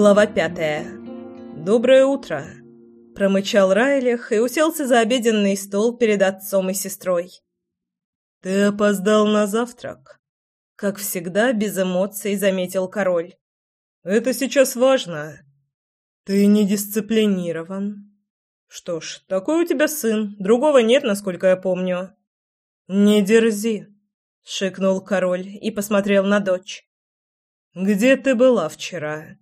Глава пятая. «Доброе утро!» – промычал Райлих и уселся за обеденный стол перед отцом и сестрой. «Ты опоздал на завтрак?» – как всегда, без эмоций заметил король. «Это сейчас важно. Ты не дисциплинирован. Что ж, такой у тебя сын, другого нет, насколько я помню». «Не дерзи!» – шикнул король и посмотрел на дочь. «Где ты была вчера?»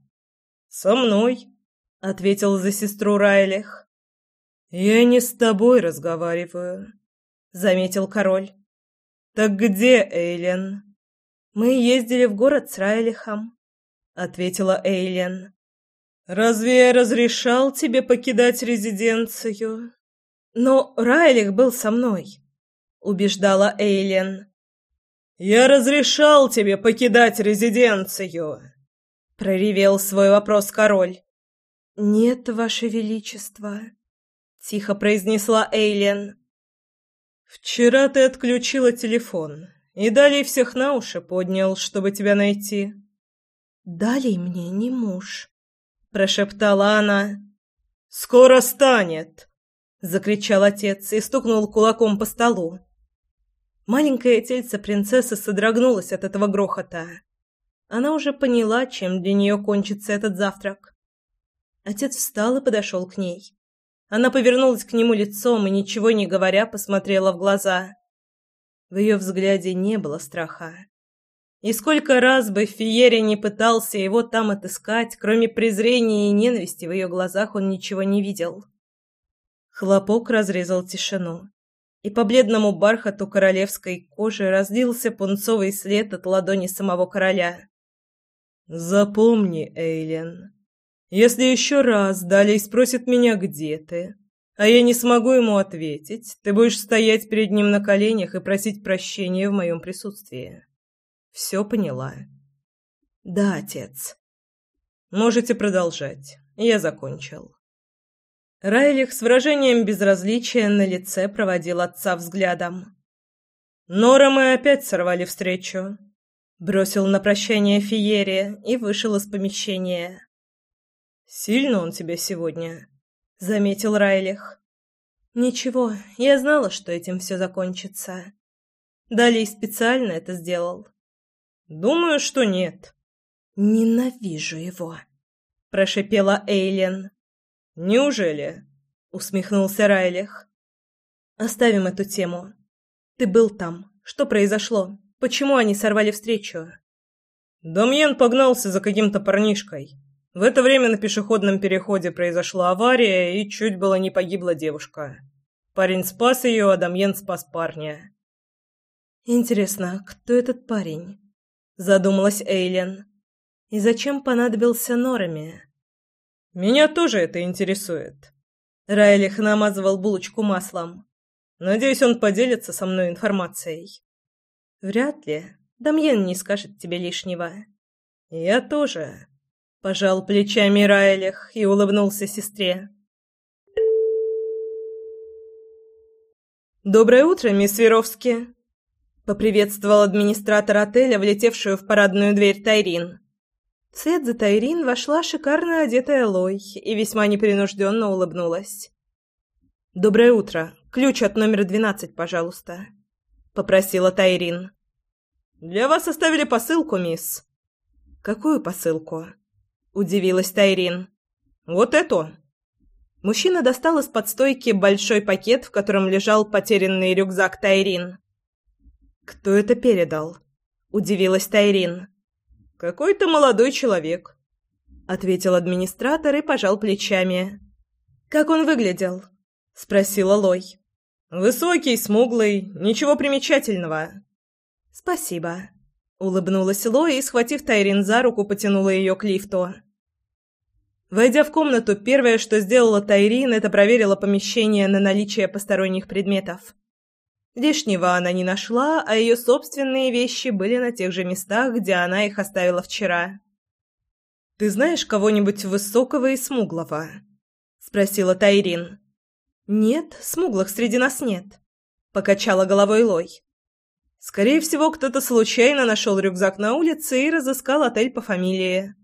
«Со мной», — ответил за сестру Райлих. «Я не с тобой разговариваю», — заметил король. «Так где Эйлен?» «Мы ездили в город с Райлихом», — ответила Эйлен. «Разве я разрешал тебе покидать резиденцию?» «Но Райлих был со мной», — убеждала Эйлен. «Я разрешал тебе покидать резиденцию!» Проревел свой вопрос король. Нет, ваше величество, тихо произнесла Эйлен. Вчера ты отключила телефон и далее всех на уши поднял, чтобы тебя найти. Далее мне не муж, прошептала она. Скоро станет, закричал отец и стукнул кулаком по столу. Маленькое тельце принцессы содрогнулось от этого грохота. Она уже поняла, чем для нее кончится этот завтрак. Отец встал и подошел к ней. Она повернулась к нему лицом и, ничего не говоря, посмотрела в глаза. В ее взгляде не было страха. И сколько раз бы Фиери не пытался его там отыскать, кроме презрения и ненависти в ее глазах он ничего не видел. Хлопок разрезал тишину, и по бледному бархату королевской кожи разлился пунцовый след от ладони самого короля. Запомни, Эйлен, если еще раз Далей спросит меня, где ты, а я не смогу ему ответить, ты будешь стоять перед ним на коленях и просить прощения в моем присутствии. Все поняла? Да, отец. Можете продолжать. Я закончил. Райлих с выражением безразличия на лице проводил отца взглядом. Нора мы опять сорвали встречу. Бросил на прощание Фиере и вышел из помещения. «Сильно он тебя сегодня?» — заметил Райлих. «Ничего, я знала, что этим все закончится. Далее специально это сделал». «Думаю, что нет». «Ненавижу его», — прошипела Эйлен. «Неужели?» — усмехнулся Райлих. «Оставим эту тему. Ты был там. Что произошло?» Почему они сорвали встречу? Домьен погнался за каким-то парнишкой. В это время на пешеходном переходе произошла авария, и чуть было не погибла девушка. Парень спас ее, а Домьен спас парня. «Интересно, кто этот парень?» – задумалась Эйлен. «И зачем понадобился Норами?» «Меня тоже это интересует». Райлих намазывал булочку маслом. «Надеюсь, он поделится со мной информацией». Вряд ли. Дамьен не скажет тебе лишнего. Я тоже. Пожал плечами Райлих и улыбнулся сестре. Доброе утро, мисс Веровски. Поприветствовал администратор отеля, влетевшую в парадную дверь Тайрин. Вслед за Тайрин вошла шикарно одетая Лой и весьма непринужденно улыбнулась. «Доброе утро. Ключ от номера двенадцать, пожалуйста» попросила Тайрин. Для вас оставили посылку, мисс. Какую посылку? удивилась Тайрин. Вот эту. Мужчина достал из-под стойки большой пакет, в котором лежал потерянный рюкзак Тайрин. Кто это передал? удивилась Тайрин. Какой-то молодой человек, ответил администратор и пожал плечами. Как он выглядел? спросила Лой. Высокий, смуглый, ничего примечательного. Спасибо, улыбнулась Лоя и, схватив Тайрин за руку, потянула ее к лифту. Войдя в комнату, первое, что сделала Тайрин, это проверила помещение на наличие посторонних предметов. Лишнего она не нашла, а ее собственные вещи были на тех же местах, где она их оставила вчера. «Ты знаешь кого-нибудь высокого и смуглого?» — спросила Тайрин. «Нет, смуглых среди нас нет», — покачала головой Лой. «Скорее всего, кто-то случайно нашел рюкзак на улице и разыскал отель по фамилии.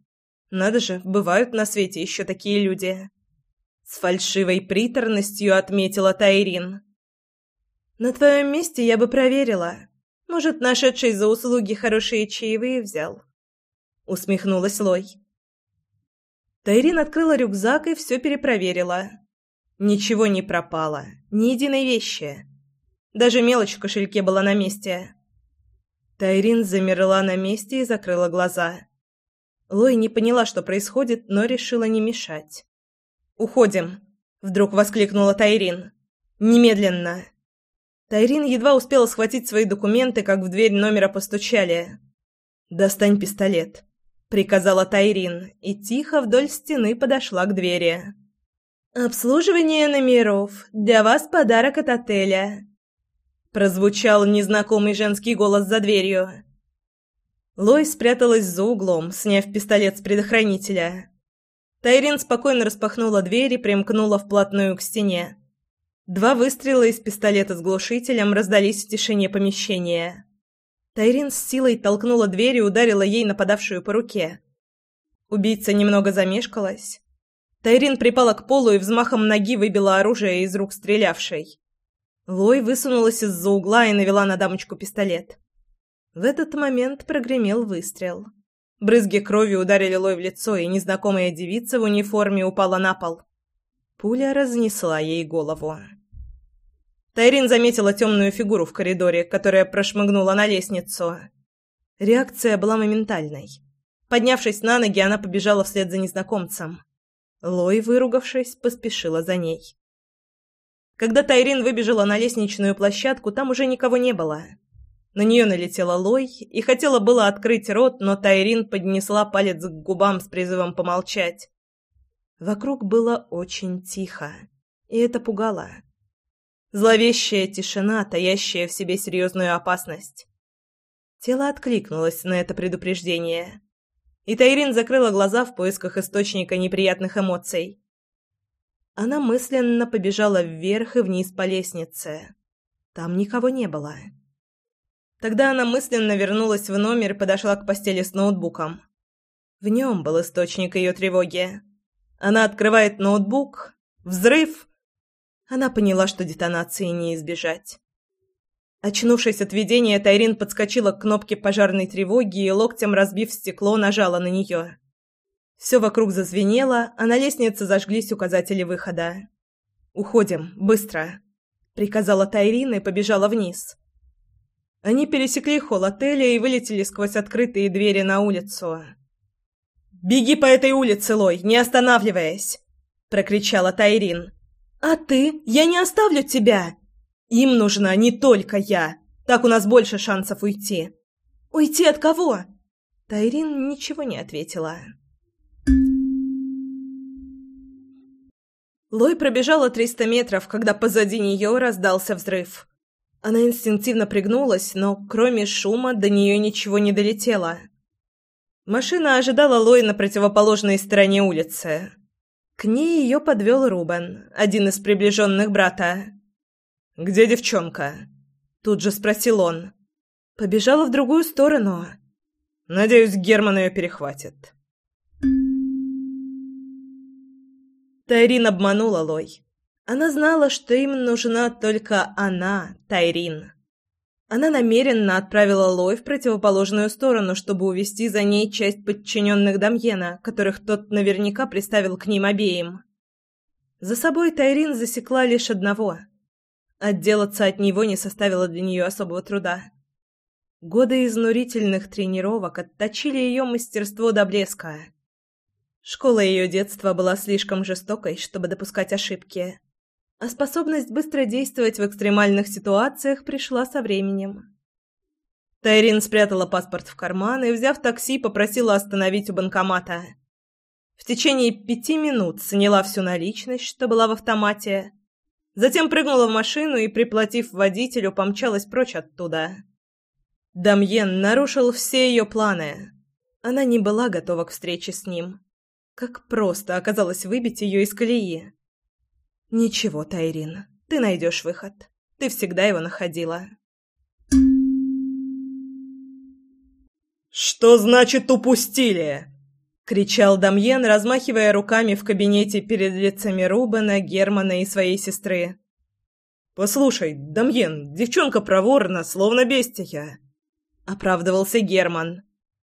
Надо же, бывают на свете еще такие люди. С фальшивой приторностью отметила Тайрин. На твоем месте я бы проверила. Может, нашедший за услуги хорошие чаевые взял. Усмехнулась Лой. Тайрин открыла рюкзак и все перепроверила. Ничего не пропало, ни единой вещи. Даже мелочь в кошельке была на месте. Тайрин замерла на месте и закрыла глаза. Лой не поняла, что происходит, но решила не мешать. «Уходим!» — вдруг воскликнула Тайрин. «Немедленно!» Тайрин едва успела схватить свои документы, как в дверь номера постучали. «Достань пистолет», — приказала Тайрин, и тихо вдоль стены подошла к двери. «Обслуживание номеров. Для вас подарок от отеля», — прозвучал незнакомый женский голос за дверью. Лой спряталась за углом, сняв пистолет с предохранителя. Тайрин спокойно распахнула дверь и примкнула вплотную к стене. Два выстрела из пистолета с глушителем раздались в тишине помещения. Тайрин с силой толкнула дверь и ударила ей нападавшую по руке. Убийца немного замешкалась. Тайрин припала к полу и взмахом ноги выбила оружие из рук стрелявшей. Лой высунулась из-за угла и навела на дамочку пистолет. В этот момент прогремел выстрел. Брызги крови ударили Лой в лицо, и незнакомая девица в униформе упала на пол. Пуля разнесла ей голову. Тайрин заметила темную фигуру в коридоре, которая прошмыгнула на лестницу. Реакция была моментальной. Поднявшись на ноги, она побежала вслед за незнакомцем. Лой, выругавшись, поспешила за ней. Когда Тайрин выбежала на лестничную площадку, там уже никого не было. На нее налетела Лой и хотела было открыть рот, но Тайрин поднесла палец к губам с призывом помолчать. Вокруг было очень тихо, и это пугало. Зловещая тишина, таящая в себе серьезную опасность. Тело откликнулось на это предупреждение, и Тайрин закрыла глаза в поисках источника неприятных эмоций. Она мысленно побежала вверх и вниз по лестнице. Там никого не было. Тогда она мысленно вернулась в номер и подошла к постели с ноутбуком. В нем был источник ее тревоги. Она открывает ноутбук. Взрыв. Она поняла, что детонации не избежать. Очнувшись от видения, Тайрин подскочила к кнопке пожарной тревоги и, локтем разбив стекло, нажала на нее. Все вокруг зазвенело, а на лестнице зажглись указатели выхода. «Уходим, быстро!» — приказала Тайрин и побежала вниз. Они пересекли холл отеля и вылетели сквозь открытые двери на улицу. «Беги по этой улице, Лой, не останавливаясь!» — прокричала Тайрин. «А ты? Я не оставлю тебя!» «Им нужна не только я. Так у нас больше шансов уйти». «Уйти от кого?» Тайрин ничего не ответила. Лой пробежала триста метров, когда позади нее раздался взрыв. Она инстинктивно пригнулась, но кроме шума до нее ничего не долетело. Машина ожидала Лой на противоположной стороне улицы. К ней ее подвел Рубен, один из приближенных брата. «Где девчонка?» Тут же спросил он. Побежала в другую сторону. «Надеюсь, Герман ее перехватит». Тайрин обманула Лой. Она знала, что им нужна только она, Тайрин. Она намеренно отправила Лой в противоположную сторону, чтобы увести за ней часть подчиненных Дамьена, которых тот наверняка приставил к ним обеим. За собой Тайрин засекла лишь одного. Отделаться от него не составило для нее особого труда. Годы изнурительных тренировок отточили ее мастерство до блеска. Школа ее детства была слишком жестокой, чтобы допускать ошибки а способность быстро действовать в экстремальных ситуациях пришла со временем. Тайрин спрятала паспорт в карман и, взяв такси, попросила остановить у банкомата. В течение пяти минут сняла всю наличность, что была в автомате, затем прыгнула в машину и, приплатив водителю, помчалась прочь оттуда. Дамьен нарушил все ее планы. Она не была готова к встрече с ним. Как просто оказалось выбить ее из колеи. «Ничего, Тайрин, ты найдешь выход. Ты всегда его находила». «Что значит упустили?» — кричал Дамьен, размахивая руками в кабинете перед лицами Рубена, Германа и своей сестры. «Послушай, Дамьен, девчонка проворна, словно бестия», — оправдывался Герман.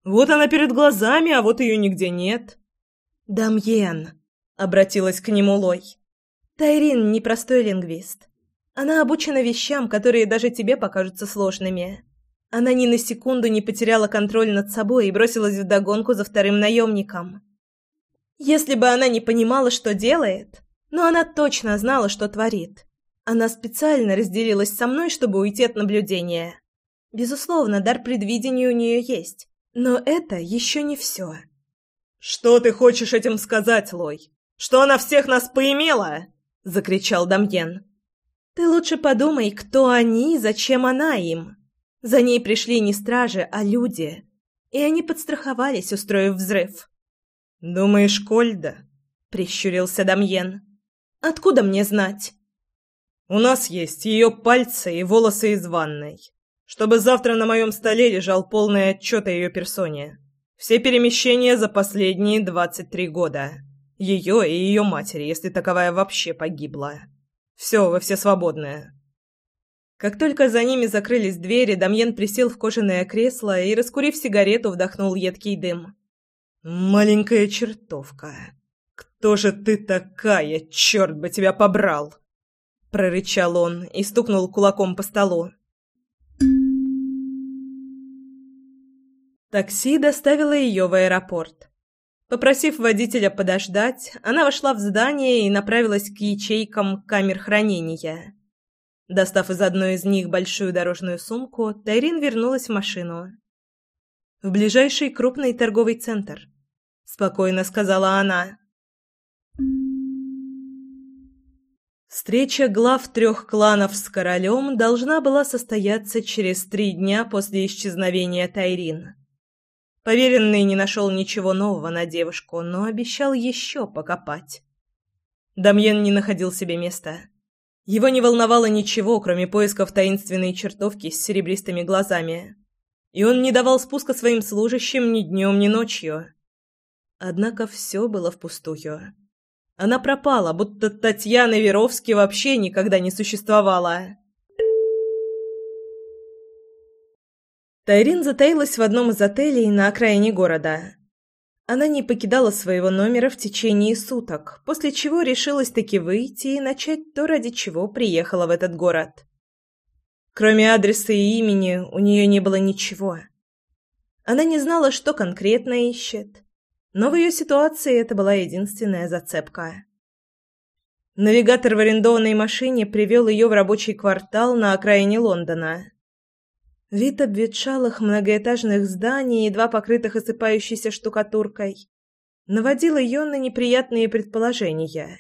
«Вот она перед глазами, а вот ее нигде нет». «Дамьен», — обратилась к нему Лой. «Тайрин — непростой лингвист. Она обучена вещам, которые даже тебе покажутся сложными. Она ни на секунду не потеряла контроль над собой и бросилась в догонку за вторым наемником. Если бы она не понимала, что делает, но она точно знала, что творит. Она специально разделилась со мной, чтобы уйти от наблюдения. Безусловно, дар предвидения у нее есть, но это еще не все. «Что ты хочешь этим сказать, Лой? Что она всех нас поимела?» — закричал Дамьен. «Ты лучше подумай, кто они и зачем она им. За ней пришли не стражи, а люди, и они подстраховались, устроив взрыв». «Думаешь, Кольда?» — прищурился Дамьен. «Откуда мне знать?» «У нас есть ее пальцы и волосы из ванной, чтобы завтра на моем столе лежал полный отчет о ее персоне». Все перемещения за последние двадцать три года. Ее и ее матери, если таковая вообще погибла. Все, вы все свободны». Как только за ними закрылись двери, Дамьен присел в кожаное кресло и, раскурив сигарету, вдохнул едкий дым. «Маленькая чертовка! Кто же ты такая, черт бы тебя побрал!» Прорычал он и стукнул кулаком по столу. Такси доставило ее в аэропорт. Попросив водителя подождать, она вошла в здание и направилась к ячейкам камер хранения. Достав из одной из них большую дорожную сумку, Тайрин вернулась в машину. «В ближайший крупный торговый центр», — спокойно сказала она. Встреча глав трех кланов с королем должна была состояться через три дня после исчезновения Тайрин. Поверенный не нашел ничего нового на девушку, но обещал еще покопать. Дамьен не находил себе места. Его не волновало ничего, кроме поисков таинственной чертовки с серебристыми глазами. И он не давал спуска своим служащим ни днем, ни ночью. Однако все было впустую. Она пропала, будто Татьяна Веровски вообще никогда не существовала. Тайрин затаилась в одном из отелей на окраине города. Она не покидала своего номера в течение суток, после чего решилась таки выйти и начать то, ради чего приехала в этот город. Кроме адреса и имени у нее не было ничего. Она не знала, что конкретно ищет, но в ее ситуации это была единственная зацепка. Навигатор в арендованной машине привел ее в рабочий квартал на окраине Лондона. Вид обветшалых многоэтажных зданий, едва покрытых осыпающейся штукатуркой, наводил ее на неприятные предположения.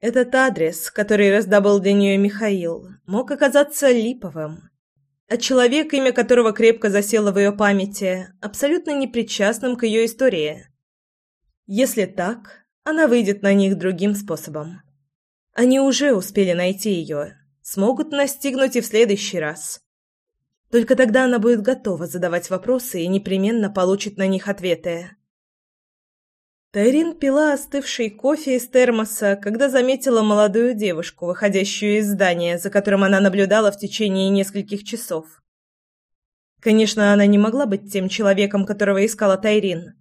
Этот адрес, который раздобыл для нее Михаил, мог оказаться липовым, а человек, имя которого крепко засело в ее памяти, абсолютно непричастным к ее истории. Если так, она выйдет на них другим способом. Они уже успели найти ее, смогут настигнуть и в следующий раз. Только тогда она будет готова задавать вопросы и непременно получит на них ответы. Тайрин пила остывший кофе из термоса, когда заметила молодую девушку, выходящую из здания, за которым она наблюдала в течение нескольких часов. Конечно, она не могла быть тем человеком, которого искала Тайрин.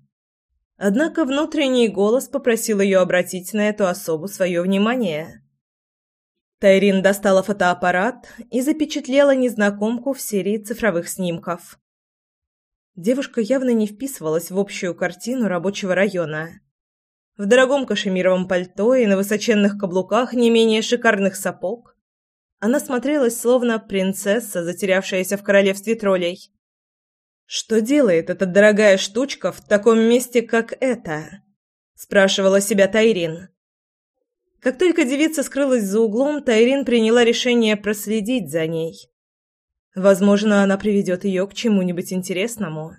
Однако внутренний голос попросил ее обратить на эту особу свое внимание. Тайрин достала фотоаппарат и запечатлела незнакомку в серии цифровых снимков. Девушка явно не вписывалась в общую картину рабочего района. В дорогом кашемировом пальто и на высоченных каблуках не менее шикарных сапог она смотрелась словно принцесса, затерявшаяся в королевстве троллей. «Что делает эта дорогая штучка в таком месте, как это?» – спрашивала себя Тайрин. Как только девица скрылась за углом, Тайрин приняла решение проследить за ней. Возможно, она приведет ее к чему-нибудь интересному.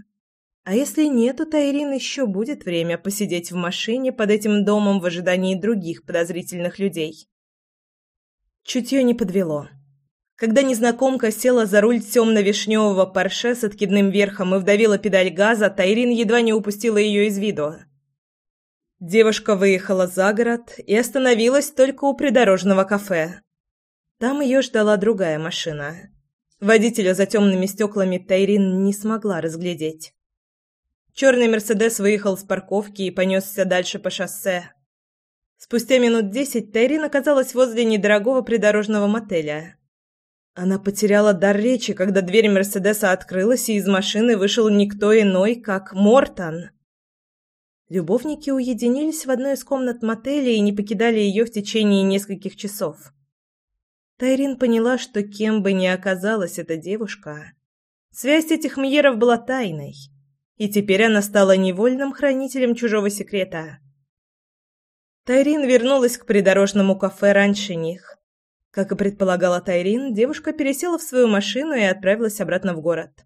А если нет, то Тайрин еще будет время посидеть в машине под этим домом в ожидании других подозрительных людей. Чутье не подвело. Когда незнакомка села за руль темно-вишневого Порше с откидным верхом и вдавила педаль газа, Тайрин едва не упустила ее из виду. Девушка выехала за город и остановилась только у придорожного кафе. Там ее ждала другая машина. Водителя за темными стеклами Тайрин не смогла разглядеть. Черный «Мерседес» выехал с парковки и понесся дальше по шоссе. Спустя минут десять Тайрин оказалась возле недорогого придорожного мотеля. Она потеряла дар речи, когда дверь Мерседеса открылась, и из машины вышел никто иной, как Мортон. Любовники уединились в одной из комнат мотеля и не покидали ее в течение нескольких часов. Тайрин поняла, что кем бы ни оказалась эта девушка, связь этих Мьеров была тайной, и теперь она стала невольным хранителем чужого секрета. Тайрин вернулась к придорожному кафе раньше них. Как и предполагала Тайрин, девушка пересела в свою машину и отправилась обратно в город.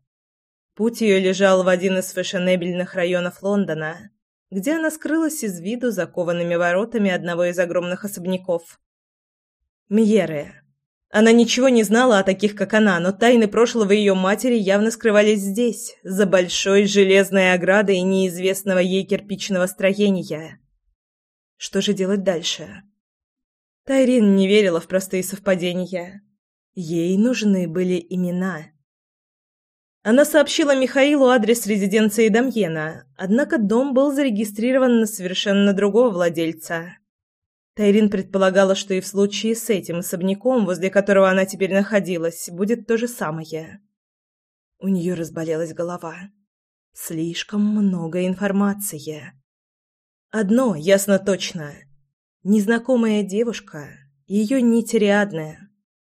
Путь ее лежал в один из фешенебельных районов Лондона, где она скрылась из виду закованными воротами одного из огромных особняков. Мьеры. Она ничего не знала о таких, как она, но тайны прошлого ее матери явно скрывались здесь, за большой железной оградой неизвестного ей кирпичного строения. Что же делать дальше? Тайрин не верила в простые совпадения. Ей нужны были имена. Она сообщила Михаилу адрес резиденции Дамьена, однако дом был зарегистрирован на совершенно другого владельца. Тайрин предполагала, что и в случае с этим особняком, возле которого она теперь находилась, будет то же самое. У нее разболелась голова. Слишком много информации. Одно ясно точно. Незнакомая девушка, ее нить рядная,